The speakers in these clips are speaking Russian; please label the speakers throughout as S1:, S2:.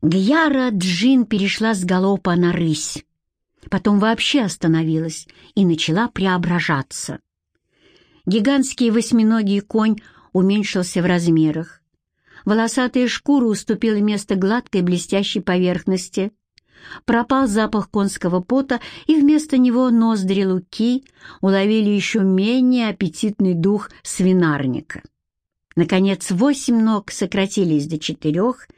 S1: Гьяра Джин перешла с галопа на рысь, потом вообще остановилась и начала преображаться. Гигантский восьминогий конь уменьшился в размерах. Волосатая шкура уступила место гладкой блестящей поверхности. Пропал запах конского пота, и вместо него ноздри луки уловили еще менее аппетитный дух свинарника. Наконец, восемь ног сократились до четырех,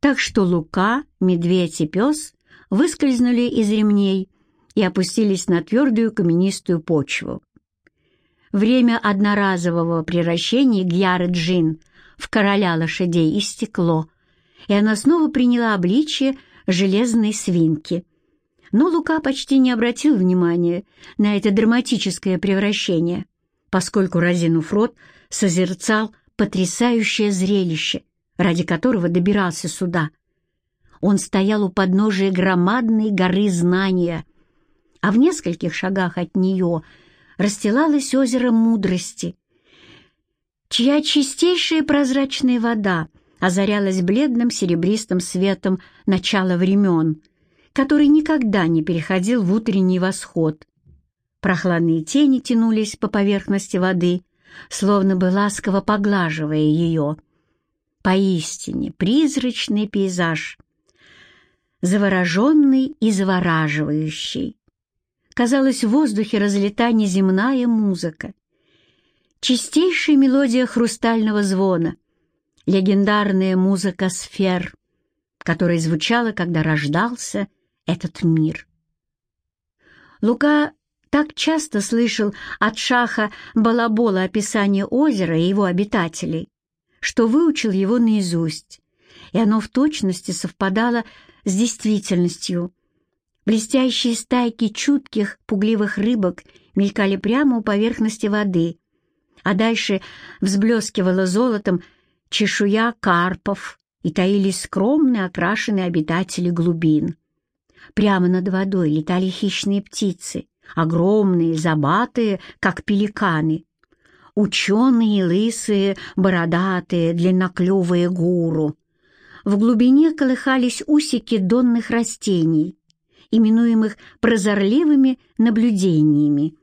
S1: так что Лука, медведь и пес выскользнули из ремней и опустились на твердую каменистую почву. Время одноразового превращения Гьяры Джин в короля лошадей истекло, и она снова приняла обличие железной свинки. Но Лука почти не обратил внимания на это драматическое превращение, поскольку, разинув рот, созерцал потрясающее зрелище, ради которого добирался сюда. Он стоял у подножия громадной горы знания, а в нескольких шагах от нее расстилалось озеро мудрости, чья чистейшая прозрачная вода озарялась бледным серебристым светом начала времен, который никогда не переходил в утренний восход. Прохладные тени тянулись по поверхности воды, словно бы ласково поглаживая ее. Поистине призрачный пейзаж, завороженный и завораживающий. Казалось, в воздухе разлета неземная музыка. Чистейшая мелодия хрустального звона, легендарная музыка сфер, которая звучала, когда рождался этот мир. Лука так часто слышал от Шаха Балабола описание озера и его обитателей, что выучил его наизусть, и оно в точности совпадало с действительностью. Блестящие стайки чутких, пугливых рыбок мелькали прямо у поверхности воды, а дальше взблескивала золотом чешуя карпов и таились скромные окрашенные обитатели глубин. Прямо над водой летали хищные птицы, огромные, забатые, как пеликаны. Ученые, лысые, бородатые, длинноклювые гуру. В глубине колыхались усики донных растений, именуемых прозорливыми наблюдениями.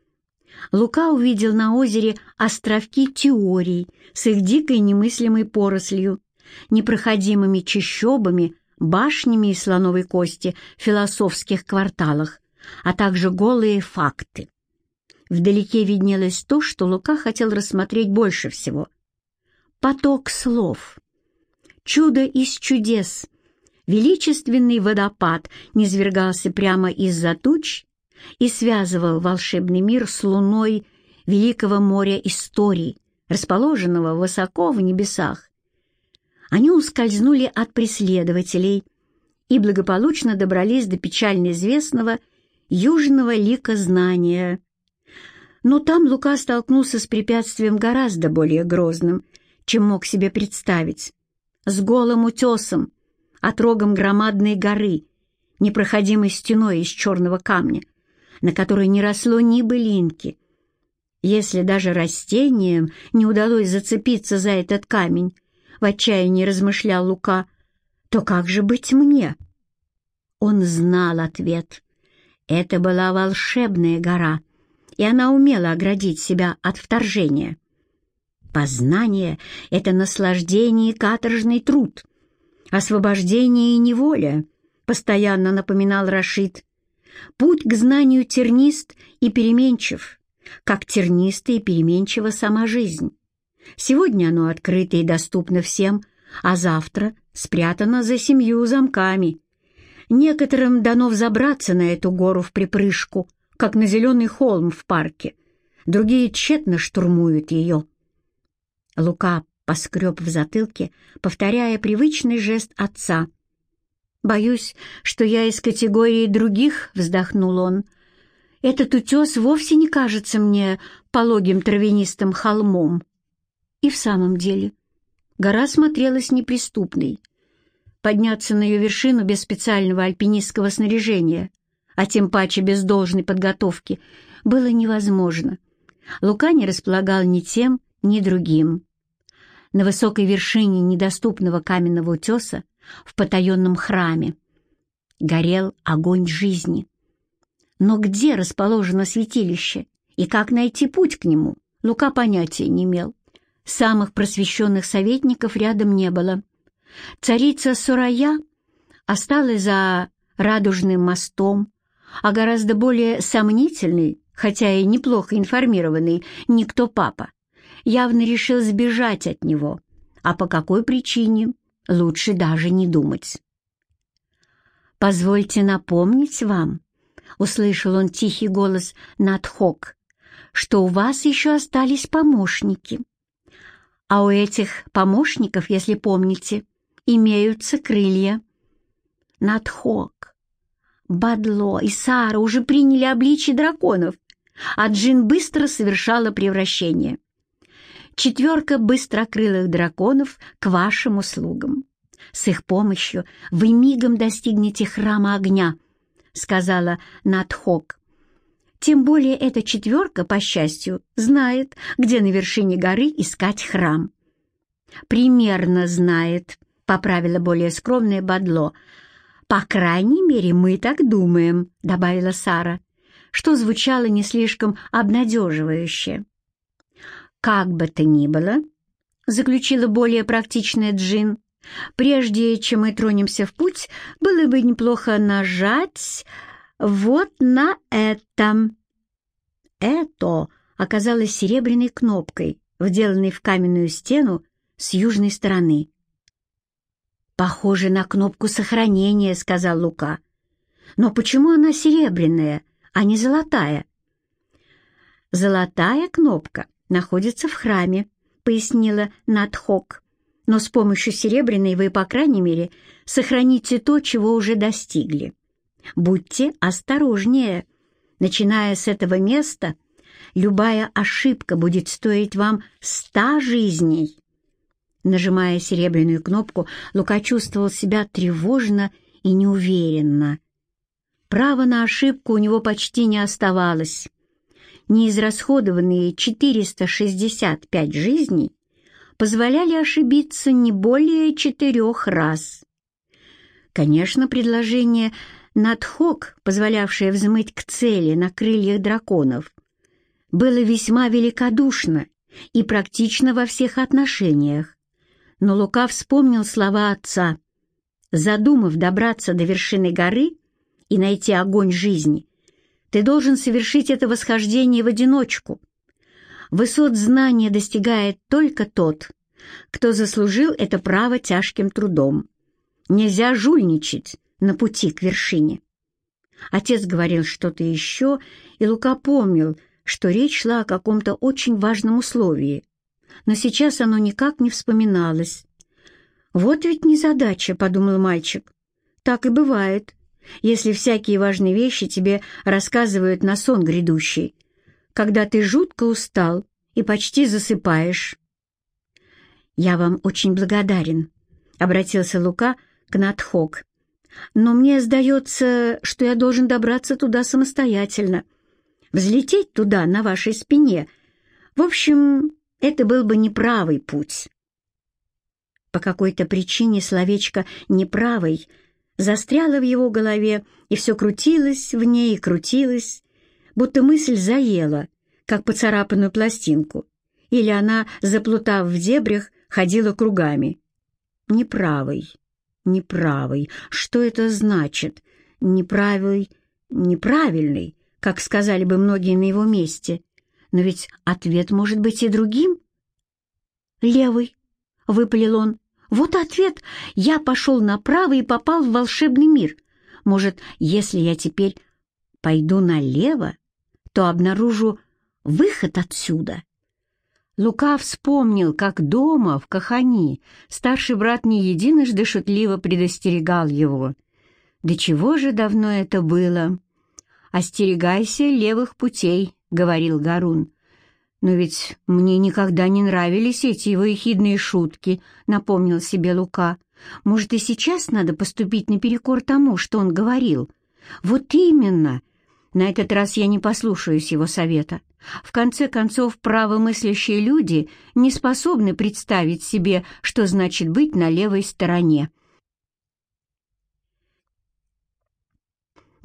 S1: Лука увидел на озере островки теорий с их дикой немыслимой порослью, непроходимыми чащобами, башнями из слоновой кости в философских кварталах, а также голые факты. Вдалеке виднелось то, что Лука хотел рассмотреть больше всего. Поток слов. Чудо из чудес. Величественный водопад низвергался прямо из-за туч и связывал волшебный мир с луной Великого моря историй, расположенного высоко в небесах. Они ускользнули от преследователей и благополучно добрались до печально известного южного лика знания. Но там Лука столкнулся с препятствием гораздо более грозным, чем мог себе представить. С голым утесом, отрогом громадной горы, непроходимой стеной из черного камня, на которой не росло ни былинки. Если даже растениям не удалось зацепиться за этот камень, в отчаянии размышлял Лука, то как же быть мне? Он знал ответ. Это была волшебная гора, и она умела оградить себя от вторжения. Познание — это наслаждение и каторжный труд, освобождение и неволя, постоянно напоминал Рашид. Путь к знанию тернист и переменчив, как терниста и переменчива сама жизнь. Сегодня оно открыто и доступно всем, а завтра спрятано за семью замками. Некоторым дано взобраться на эту гору в припрыжку, как на зеленый холм в парке. Другие тщетно штурмуют ее. Лука поскреб в затылке, повторяя привычный жест отца. «Боюсь, что я из категории других», — вздохнул он. «Этот утес вовсе не кажется мне пологим травянистым холмом». И в самом деле гора смотрелась неприступной. Подняться на ее вершину без специального альпинистского снаряжения, а тем паче без должной подготовки, было невозможно. Лука не располагал ни тем, ни другим. На высокой вершине недоступного каменного утеса в потаенном храме. Горел огонь жизни. Но где расположено святилище и как найти путь к нему, Лука понятия не имел. Самых просвещенных советников рядом не было. Царица Сурая осталась за радужным мостом, а гораздо более сомнительный, хотя и неплохо информированный, никто папа, явно решил сбежать от него. А по какой причине, лучше даже не думать. «Позвольте напомнить вам», — услышал он тихий голос Надхок, «что у вас еще остались помощники. А у этих помощников, если помните, имеются крылья». Надхок, Бадло и Сара уже приняли обличие драконов, а Джин быстро совершала превращение. Четверка быстрокрылых драконов к вашим услугам. С их помощью вы мигом достигнете храма огня, сказала Надхок. Тем более эта четверка, по счастью, знает, где на вершине горы искать храм. Примерно знает, поправила более скромное Бадло, «По крайней мере, мы так думаем», — добавила Сара, что звучало не слишком обнадеживающе. «Как бы то ни было», — заключила более практичная Джин, «прежде чем мы тронемся в путь, было бы неплохо нажать вот на это». «Это» оказалось серебряной кнопкой, вделанной в каменную стену с южной стороны. «Похоже на кнопку сохранения», — сказал Лука. «Но почему она серебряная, а не золотая?» «Золотая кнопка находится в храме», — пояснила Надхок. «Но с помощью серебряной вы, по крайней мере, сохраните то, чего уже достигли. Будьте осторожнее. Начиная с этого места, любая ошибка будет стоить вам ста жизней». Нажимая серебряную кнопку, Лука чувствовал себя тревожно и неуверенно. Права на ошибку у него почти не оставалось. Неизрасходованные 465 жизней позволяли ошибиться не более четырех раз. Конечно, предложение надхок, позволявшее взмыть к цели на крыльях драконов, было весьма великодушно и практично во всех отношениях но Лука вспомнил слова отца. Задумав добраться до вершины горы и найти огонь жизни, ты должен совершить это восхождение в одиночку. Высот знания достигает только тот, кто заслужил это право тяжким трудом. Нельзя жульничать на пути к вершине. Отец говорил что-то еще, и Лука помнил, что речь шла о каком-то очень важном условии — но сейчас оно никак не вспоминалось. «Вот ведь незадача», — подумал мальчик. «Так и бывает, если всякие важные вещи тебе рассказывают на сон грядущий, когда ты жутко устал и почти засыпаешь». «Я вам очень благодарен», — обратился Лука к Натхок. «Но мне сдается, что я должен добраться туда самостоятельно, взлететь туда на вашей спине. В общем, это был бы неправый путь. По какой-то причине словечко «неправый» застряло в его голове, и все крутилось в ней и крутилось, будто мысль заела, как поцарапанную пластинку, или она, заплутав в дебрях, ходила кругами. Неправый, неправый, что это значит? Неправый, неправильный, как сказали бы многие на его месте — но ведь ответ может быть и другим. «Левый», — выпалил он. «Вот ответ. Я пошел направо и попал в волшебный мир. Может, если я теперь пойду налево, то обнаружу выход отсюда». Лука вспомнил, как дома, в Кахани, старший брат не единожды шутливо предостерегал его. «Да чего же давно это было?» «Остерегайся левых путей», — говорил Гарун. «Но ведь мне никогда не нравились эти его ехидные шутки», — напомнил себе Лука. «Может, и сейчас надо поступить наперекор тому, что он говорил?» «Вот именно!» На этот раз я не послушаюсь его совета. В конце концов, правомыслящие люди не способны представить себе, что значит быть на левой стороне.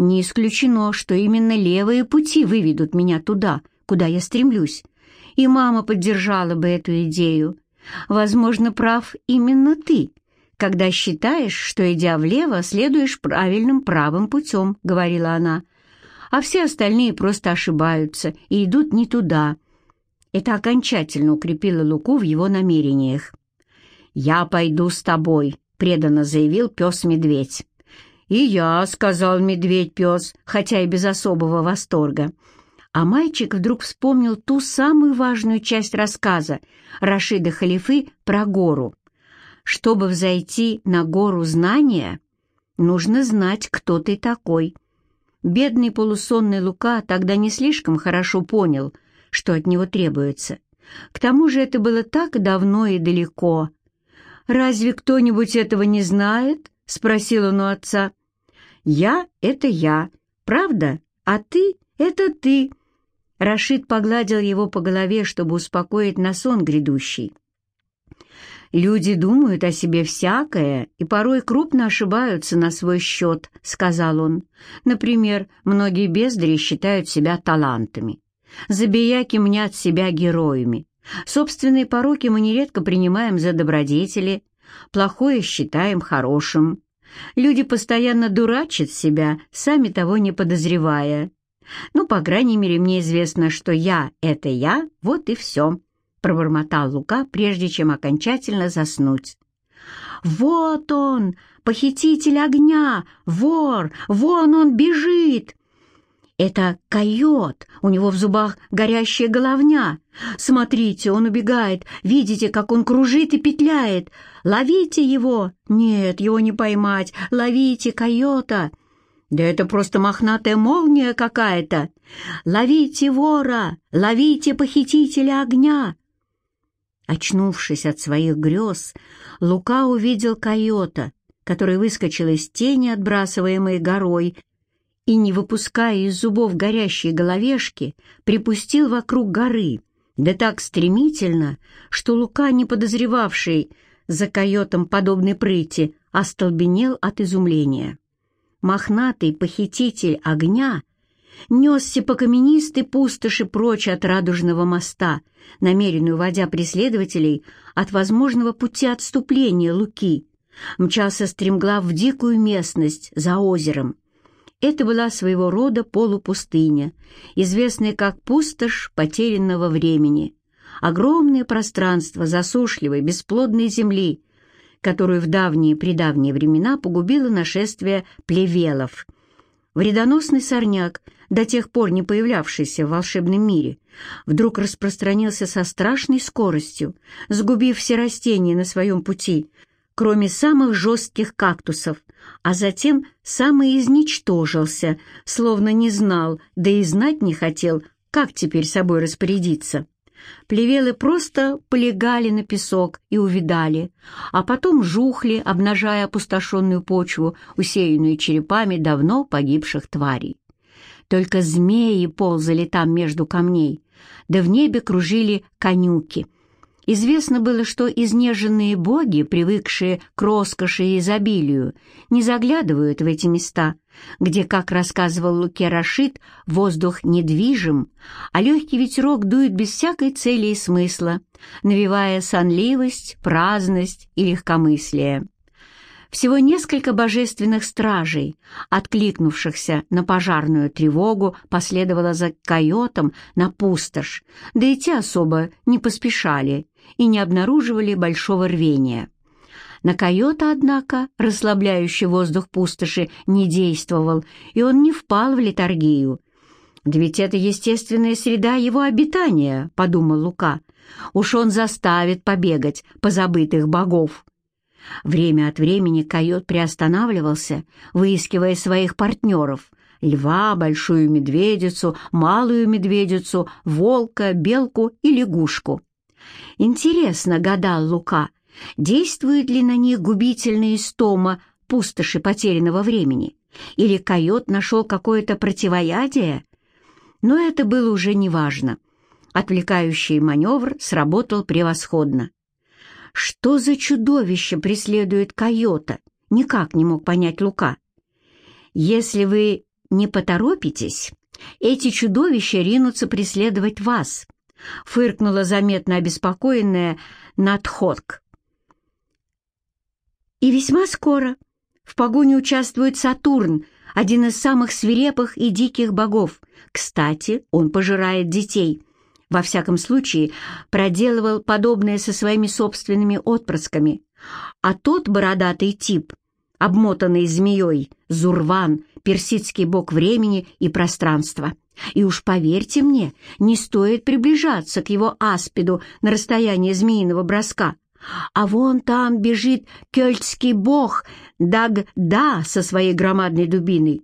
S1: Не исключено, что именно левые пути выведут меня туда, куда я стремлюсь. И мама поддержала бы эту идею. Возможно, прав именно ты, когда считаешь, что, идя влево, следуешь правильным правым путем», — говорила она. «А все остальные просто ошибаются и идут не туда». Это окончательно укрепило Луку в его намерениях. «Я пойду с тобой», — преданно заявил пес-медведь. «И я», — сказал медведь-пес, хотя и без особого восторга. А мальчик вдруг вспомнил ту самую важную часть рассказа Рашида Халифы про гору. Чтобы взойти на гору знания, нужно знать, кто ты такой. Бедный полусонный Лука тогда не слишком хорошо понял, что от него требуется. К тому же это было так давно и далеко. «Разве кто-нибудь этого не знает?» — спросил он у отца. «Я — это я, правда? А ты — это ты». Рашид погладил его по голове, чтобы успокоить на сон грядущий. «Люди думают о себе всякое и порой крупно ошибаются на свой счет», — сказал он. «Например, многие бездари считают себя талантами. Забияки мнят себя героями. Собственные пороки мы нередко принимаем за добродетели, плохое считаем хорошим. Люди постоянно дурачат себя, сами того не подозревая. Ну, по крайней мере, мне известно, что я — это я, вот и все», — пробормотал Лука, прежде чем окончательно заснуть. «Вот он, похититель огня, вор, вон он бежит!» «Это койот, у него в зубах горящая головня. Смотрите, он убегает, видите, как он кружит и петляет. Ловите его!» «Нет, его не поймать, ловите койота!» «Да это просто мохнатая молния какая-то! Ловите вора! Ловите похитителя огня!» Очнувшись от своих грез, Лука увидел койота, который выскочил из тени, отбрасываемой горой, и, не выпуская из зубов горящей головешки, припустил вокруг горы, да так стремительно, что Лука, не подозревавший за койотом подобной прыти, остолбенел от изумления. Мохнатый похититель огня несся по каменистой пустоши прочь от радужного моста, намеренно уводя преследователей от возможного пути отступления Луки, мчался стремглав в дикую местность за озером, это была своего рода полупустыня, известная как пустошь потерянного времени. Огромное пространство засушливой, бесплодной земли, которую в давние-предавние времена погубило нашествие плевелов. Вредоносный сорняк, до тех пор не появлявшийся в волшебном мире, вдруг распространился со страшной скоростью, сгубив все растения на своем пути, кроме самых жестких кактусов, а затем самоизничтожился, словно не знал, да и знать не хотел, как теперь собой распорядиться. Плевелы просто полегали на песок и увидали, а потом жухли, обнажая опустошенную почву, усеянную черепами давно погибших тварей. Только змеи ползали там между камней, да в небе кружили конюки — Известно было, что изнеженные боги, привыкшие к роскоши и изобилию, не заглядывают в эти места, где, как рассказывал Луке Рашид, воздух недвижим, а легкий ветерок дует без всякой цели и смысла, навевая сонливость, праздность и легкомыслие. Всего несколько божественных стражей, откликнувшихся на пожарную тревогу, последовало за койотом на пустошь, да и те особо не поспешали и не обнаруживали большого рвения. На койота, однако, расслабляющий воздух пустоши не действовал, и он не впал в летаргию. «Да ведь это естественная среда его обитания», — подумал Лука. «Уж он заставит побегать по забытых богов». Время от времени койот приостанавливался, выискивая своих партнеров — льва, большую медведицу, малую медведицу, волка, белку и лягушку. Интересно, гадал Лука, действует ли на них губительная истома пустоши потерянного времени, или койот нашел какое-то противоядие? Но это было уже неважно. Отвлекающий маневр сработал превосходно. Что за чудовище преследует койота? Никак не мог понять Лука. Если вы не поторопитесь, эти чудовища ринутся преследовать вас», — фыркнула заметно обеспокоенная Надходк. «И весьма скоро в погоне участвует Сатурн, один из самых свирепых и диких богов. Кстати, он пожирает детей. Во всяком случае, проделывал подобное со своими собственными отпрысками. А тот бородатый тип, обмотанный змеей, Зурван, персидский бог времени и пространства. И уж поверьте мне, не стоит приближаться к его аспиду на расстояние змеиного броска. А вон там бежит кельтский бог Даг-Да со своей громадной дубиной.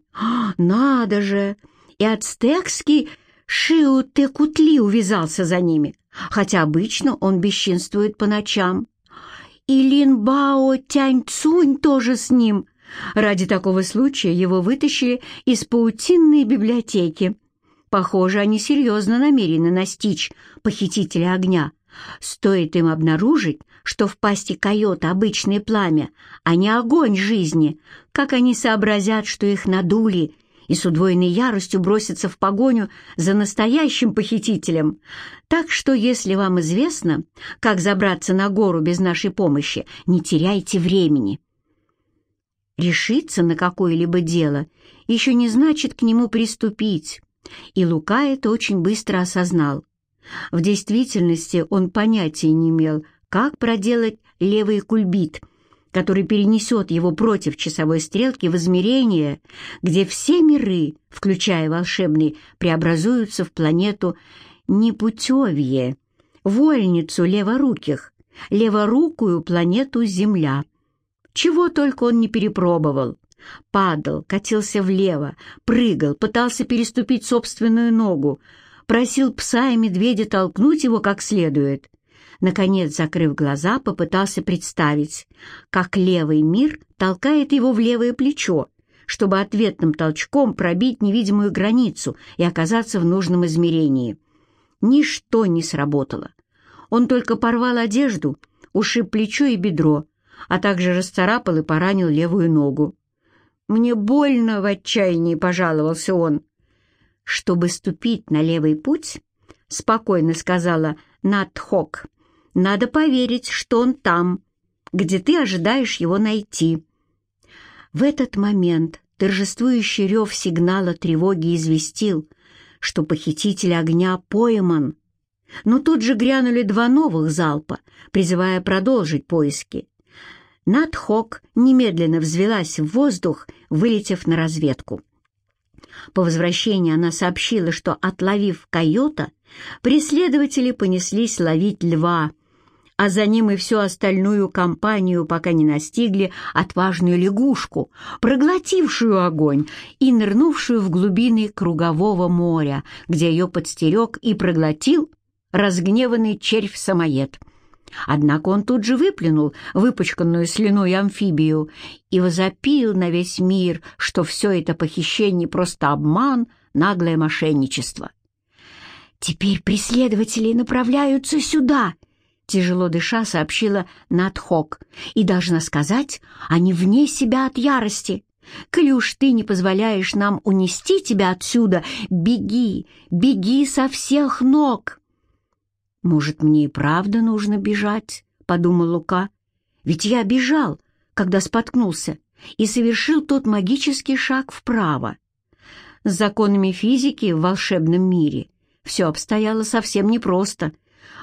S1: Надо же! И ацтекский Шиу-Текутли увязался за ними, хотя обычно он бесчинствует по ночам. И Линбао Тянь-Цунь тоже с ним. Ради такого случая его вытащили из паутинной библиотеки. Похоже, они серьезно намерены настичь похитителя огня. Стоит им обнаружить, что в пасти койота обычное пламя, а не огонь жизни, как они сообразят, что их надули, и с удвоенной яростью бросятся в погоню за настоящим похитителем. Так что, если вам известно, как забраться на гору без нашей помощи, не теряйте времени. Решиться на какое-либо дело еще не значит к нему приступить, и Лука это очень быстро осознал. В действительности он понятия не имел, как проделать левый кульбит, который перенесет его против часовой стрелки в измерение, где все миры, включая волшебный, преобразуются в планету Непутевье, вольницу леворуких, леворукую планету Земля. Чего только он не перепробовал. Падал, катился влево, прыгал, пытался переступить собственную ногу, просил пса и медведя толкнуть его как следует. Наконец, закрыв глаза, попытался представить, как левый мир толкает его в левое плечо, чтобы ответным толчком пробить невидимую границу и оказаться в нужном измерении. Ничто не сработало. Он только порвал одежду, ушиб плечо и бедро, а также расцарапал и поранил левую ногу. «Мне больно!» — в отчаянии пожаловался он. «Чтобы ступить на левый путь», — спокойно сказала Натхок, — «надо поверить, что он там, где ты ожидаешь его найти». В этот момент торжествующий рев сигнала тревоги известил, что похититель огня пойман. Но тут же грянули два новых залпа, призывая продолжить поиски. Надхок немедленно взвелась в воздух, вылетев на разведку. По возвращении она сообщила, что, отловив койота, преследователи понеслись ловить льва, а за ним и всю остальную компанию, пока не настигли отважную лягушку, проглотившую огонь и нырнувшую в глубины кругового моря, где ее подстерег и проглотил разгневанный червь-самоед. Однако он тут же выплюнул выпачканную слюной амфибию и возопил на весь мир, что все это похищение просто обман, наглое мошенничество. «Теперь преследователи направляются сюда», — тяжело дыша сообщила Надхок. «И, должна сказать, они вне себя от ярости. Коли ты не позволяешь нам унести тебя отсюда, беги, беги со всех ног!» «Может, мне и правда нужно бежать?» — подумал Лука. «Ведь я бежал, когда споткнулся, и совершил тот магический шаг вправо. С законами физики в волшебном мире все обстояло совсем непросто.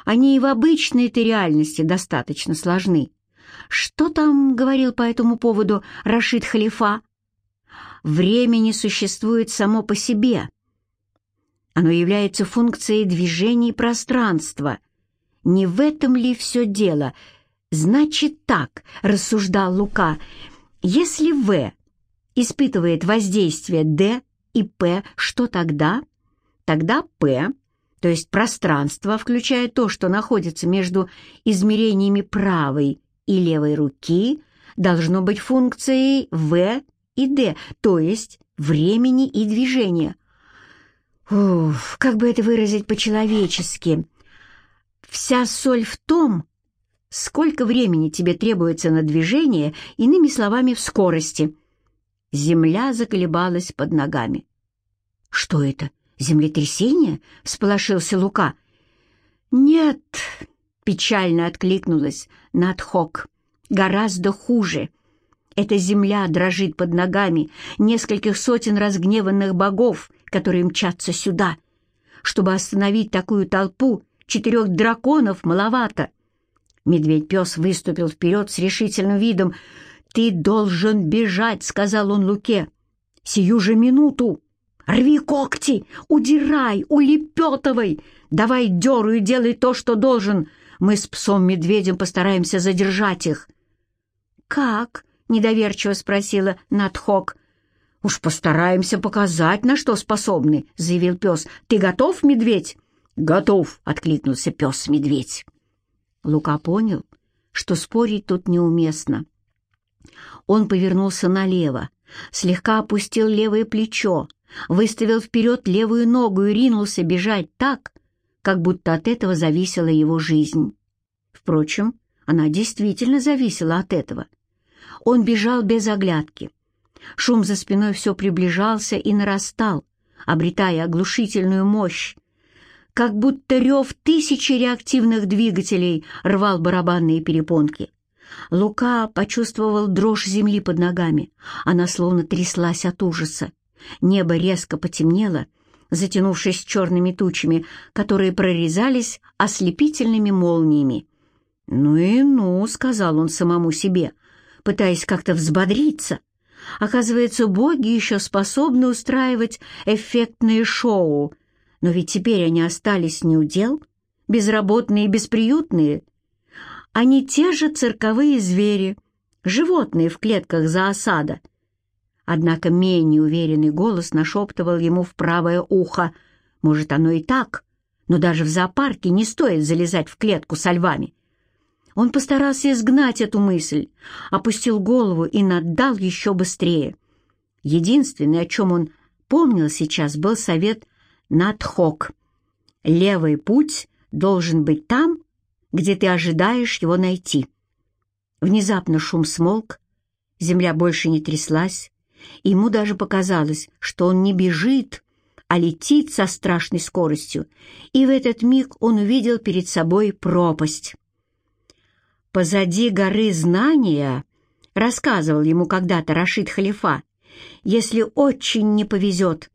S1: Они и в обычной-то реальности достаточно сложны. Что там говорил по этому поводу Рашид Халифа? Время не существует само по себе, оно является функцией движения пространства. Не в этом ли все дело? Значит так, рассуждал Лука, если В испытывает воздействие Д и П, что тогда? Тогда П, то есть пространство, включая то, что находится между измерениями правой и левой руки, должно быть функцией В и Д, то есть времени и движения. Уф, как бы это выразить по-человечески? Вся соль в том, сколько времени тебе требуется на движение, иными словами, в скорости. Земля заколебалась под ногами. «Что это, землетрясение?» — всполошился Лука. «Нет», — печально откликнулась Надхок, — «гораздо хуже. Эта земля дрожит под ногами нескольких сотен разгневанных богов, которые мчатся сюда. Чтобы остановить такую толпу, четырех драконов маловато». Медведь-пес выступил вперед с решительным видом. «Ты должен бежать», — сказал он Луке. «Сию же минуту! Рви когти, удирай, улепетывай! Давай деру и делай то, что должен. Мы с псом-медведем постараемся задержать их». «Как?» — недоверчиво спросила Надхок. «Уж постараемся показать, на что способны», — заявил пес. «Ты готов, медведь?» «Готов», — откликнулся пес-медведь. Лука понял, что спорить тут неуместно. Он повернулся налево, слегка опустил левое плечо, выставил вперед левую ногу и ринулся бежать так, как будто от этого зависела его жизнь. Впрочем, она действительно зависела от этого. Он бежал без оглядки. Шум за спиной все приближался и нарастал, обретая оглушительную мощь, как будто рев тысячи реактивных двигателей рвал барабанные перепонки. Лука почувствовал дрожь земли под ногами. Она словно тряслась от ужаса. Небо резко потемнело, затянувшись черными тучами, которые прорезались ослепительными молниями. «Ну и ну», — сказал он самому себе, пытаясь как-то взбодриться. Оказывается, боги еще способны устраивать эффектные шоу, но ведь теперь они остались неудел, безработные и бесприютные. Они те же цирковые звери, животные в клетках за осада. Однако менее уверенный голос нашептывал ему в правое ухо. Может, оно и так, но даже в зоопарке не стоит залезать в клетку со львами. Он постарался изгнать эту мысль, опустил голову и наддал еще быстрее. Единственное, о чем он помнил сейчас, был совет Надхок. Левый путь должен быть там, где ты ожидаешь его найти. Внезапно шум смолк, земля больше не тряслась, и ему даже показалось, что он не бежит, а летит со страшной скоростью, и в этот миг он увидел перед собой пропасть. Позади горы знания, рассказывал ему когда-то Рашид Халифа, если очень не повезет,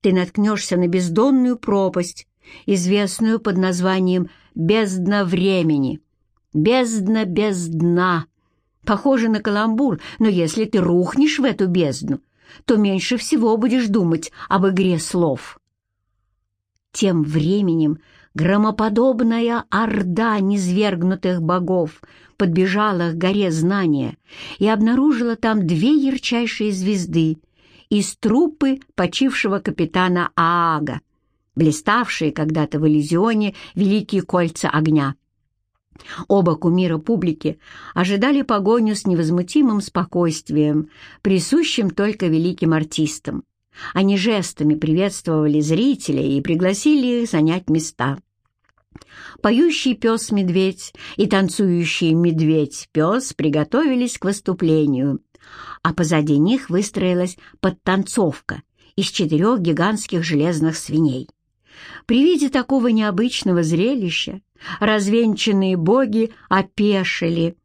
S1: ты наткнешься на бездонную пропасть, известную под названием «бездна времени». Бездна без дна. Похоже на каламбур, но если ты рухнешь в эту бездну, то меньше всего будешь думать об игре слов. Тем временем громоподобная орда низвергнутых богов подбежала к горе знания и обнаружила там две ярчайшие звезды из трупы почившего капитана Аага, блиставшие когда-то в Элизионе великие кольца огня. Оба кумира публики ожидали погоню с невозмутимым спокойствием, присущим только великим артистам. Они жестами приветствовали зрителей и пригласили их занять места. Поющий пес-медведь и танцующий медведь-пес приготовились к выступлению, а позади них выстроилась подтанцовка из четырех гигантских железных свиней. При виде такого необычного зрелища развенчанные боги опешили.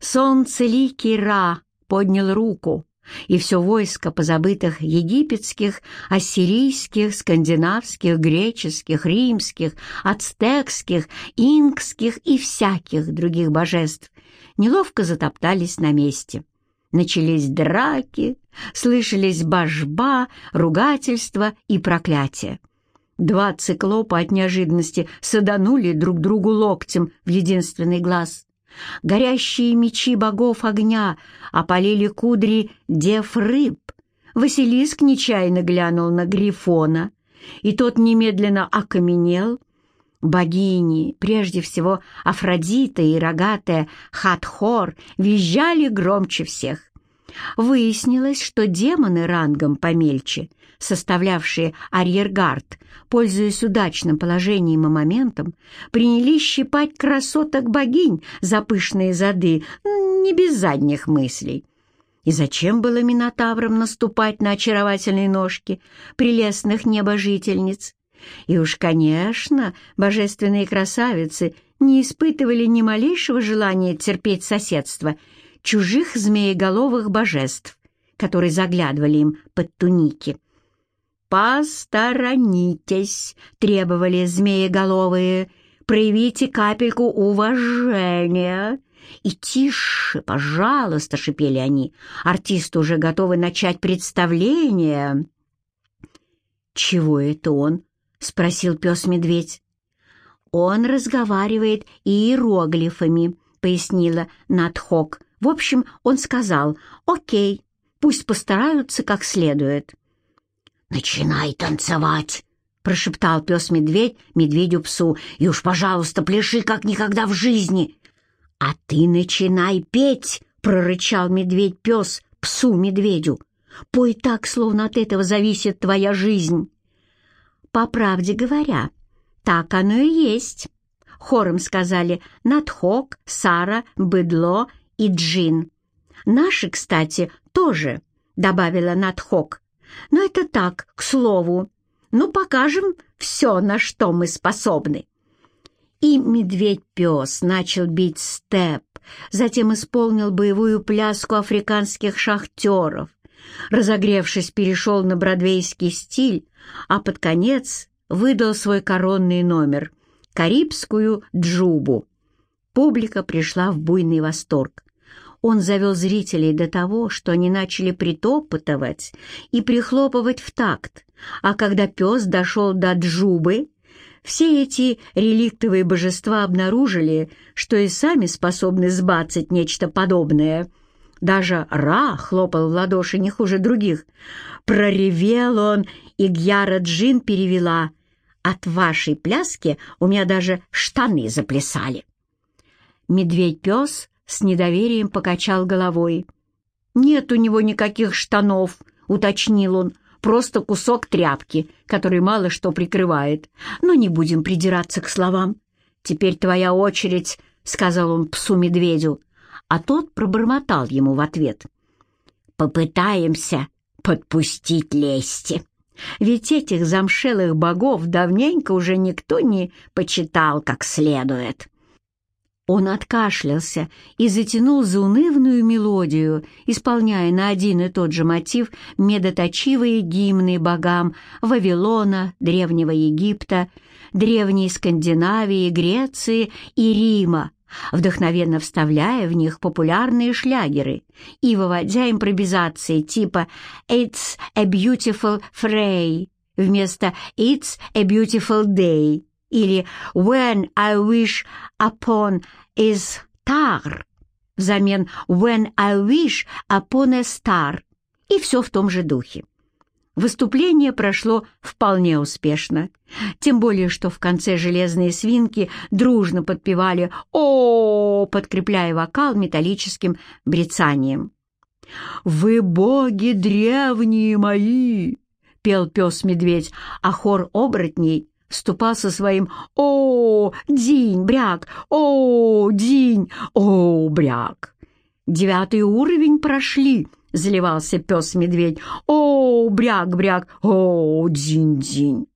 S1: Солнцеликий Ра поднял руку, и все войско позабытых египетских, ассирийских, скандинавских, греческих, римских, ацтекских, инкских и всяких других божеств неловко затоптались на месте. Начались драки, слышались божба, ругательства и проклятия. Два циклопа от неожиданности саданули друг другу локтем в единственный глаз. Горящие мечи богов огня опалили кудри дев рыб. Василиск нечаянно глянул на Грифона, и тот немедленно окаменел. Богини, прежде всего Афродита и рогатая Хатхор, визжали громче всех. Выяснилось, что демоны рангом помельче — составлявшие арьергард, пользуясь удачным положением и моментом, принялись щипать красоток богинь за пышные зады, не без задних мыслей. И зачем было Минотаврам наступать на очаровательные ножки прелестных небожительниц? И уж, конечно, божественные красавицы не испытывали ни малейшего желания терпеть соседство чужих змееголовых божеств, которые заглядывали им под туники. «Посторонитесь!» — требовали змееголовые. «Проявите капельку уважения!» «И тише, пожалуйста!» — шипели они. «Артисты уже готовы начать представление!» «Чего это он?» — спросил пес-медведь. «Он разговаривает иероглифами», — пояснила Надхок. «В общем, он сказал, окей, пусть постараются как следует». «Начинай танцевать!» — прошептал пес-медведь медведю-псу. «И уж, пожалуйста, пляши, как никогда в жизни!» «А ты начинай петь!» — прорычал медведь-пес псу-медведю. «Пой так, словно от этого зависит твоя жизнь!» «По правде говоря, так оно и есть!» Хором сказали Надхок, Сара, Быдло и Джин. «Наши, кстати, тоже», — добавила Надхок. Но это так, к слову. Ну, покажем все, на что мы способны. И медведь-пес начал бить степ, затем исполнил боевую пляску африканских шахтеров. Разогревшись, перешел на бродвейский стиль, а под конец выдал свой коронный номер — «Карибскую джубу». Публика пришла в буйный восторг. Он завел зрителей до того, что они начали притопытывать и прихлопывать в такт, а когда пес дошел до джубы, все эти реликтовые божества обнаружили, что и сами способны сбацать нечто подобное. Даже Ра хлопал в ладоши не хуже других. Проревел он, и Гьяра Джин перевела. «От вашей пляски у меня даже штаны заплясали». Медведь-пес с недоверием покачал головой. «Нет у него никаких штанов», — уточнил он, «просто кусок тряпки, который мало что прикрывает. Но не будем придираться к словам. Теперь твоя очередь», — сказал он псу-медведю, а тот пробормотал ему в ответ. «Попытаемся подпустить лести». Ведь этих замшелых богов давненько уже никто не почитал как следует. Он откашлялся и затянул заунывную мелодию, исполняя на один и тот же мотив медоточивые гимны богам Вавилона, Древнего Египта, Древней Скандинавии, Греции и Рима, вдохновенно вставляя в них популярные шлягеры и выводя импровизации типа «It's a beautiful Frey» вместо «It's a beautiful day» или «When I wish upon a star» взамен «When I wish upon a star» и все в том же духе. Выступление прошло вполне успешно, тем более что в конце железные свинки дружно подпевали о, подкрепляя вокал металлическим брецанием. «Вы боги древние мои!» — пел пес-медведь, а хор оборотней вступал со своим «О, Динь, бряк! О, Динь! О, бряк!» «Девятый уровень прошли!» — заливался пес-медведь. «О, бряк-бряк! О, динь-динь!»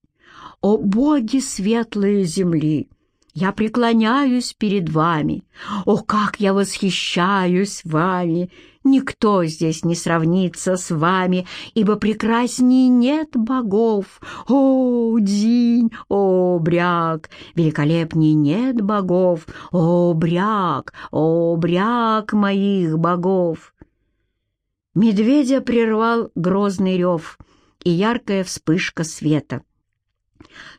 S1: «О, боги светлые земли! Я преклоняюсь перед вами! О, как я восхищаюсь вами! Никто здесь не сравнится с вами, ибо прекрасней нет богов. О, Динь, о, Бряк, великолепней нет богов. О, Бряк, о, Бряк моих богов. Медведя прервал грозный рев и яркая вспышка света.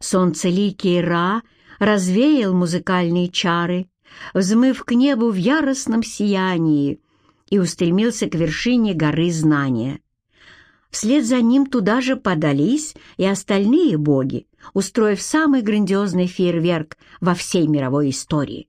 S1: Солнцеликий Ра развеял музыкальные чары, взмыв к небу в яростном сиянии, и устремился к вершине горы знания. Вслед за ним туда же подались и остальные боги, устроив самый грандиозный фейерверк во всей мировой истории.